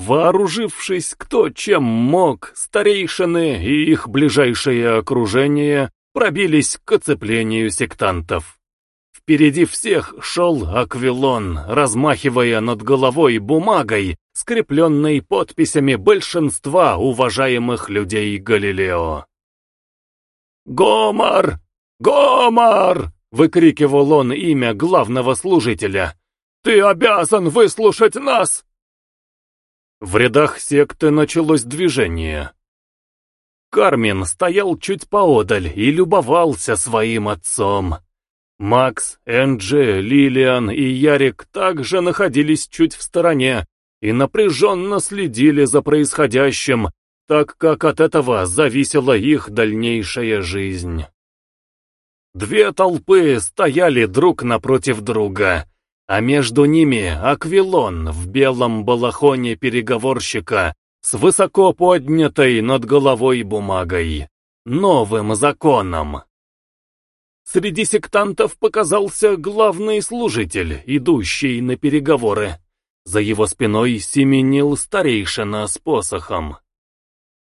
Вооружившись кто чем мог, старейшины и их ближайшее окружение пробились к оцеплению сектантов. Впереди всех шел Аквилон, размахивая над головой бумагой, скрепленной подписями большинства уважаемых людей Галилео. «Гомар! Гомар!» — выкрикивал он имя главного служителя. «Ты обязан выслушать нас!» В рядах секты началось движение. Кармин стоял чуть поодаль и любовался своим отцом. Макс, Энджи, Лилиан и Ярик также находились чуть в стороне и напряженно следили за происходящим, так как от этого зависела их дальнейшая жизнь. Две толпы стояли друг напротив друга, а между ними Аквилон в белом балахоне переговорщика с высоко поднятой над головой бумагой, новым законом. Среди сектантов показался главный служитель, идущий на переговоры. За его спиной семенил старейшина с посохом.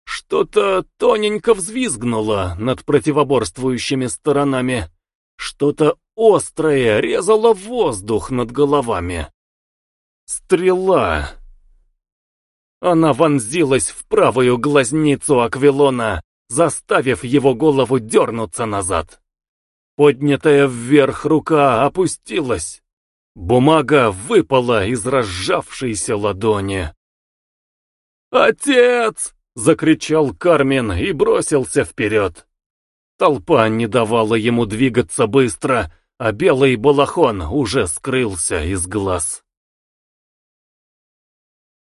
Что-то тоненько взвизгнуло над противоборствующими сторонами. Что-то острое резало воздух над головами. Стрела. Она вонзилась в правую глазницу Аквилона, заставив его голову дернуться назад. Поднятая вверх рука опустилась. Бумага выпала из разжавшейся ладони. «Отец!» — закричал Кармен и бросился вперед. Толпа не давала ему двигаться быстро, а белый балахон уже скрылся из глаз.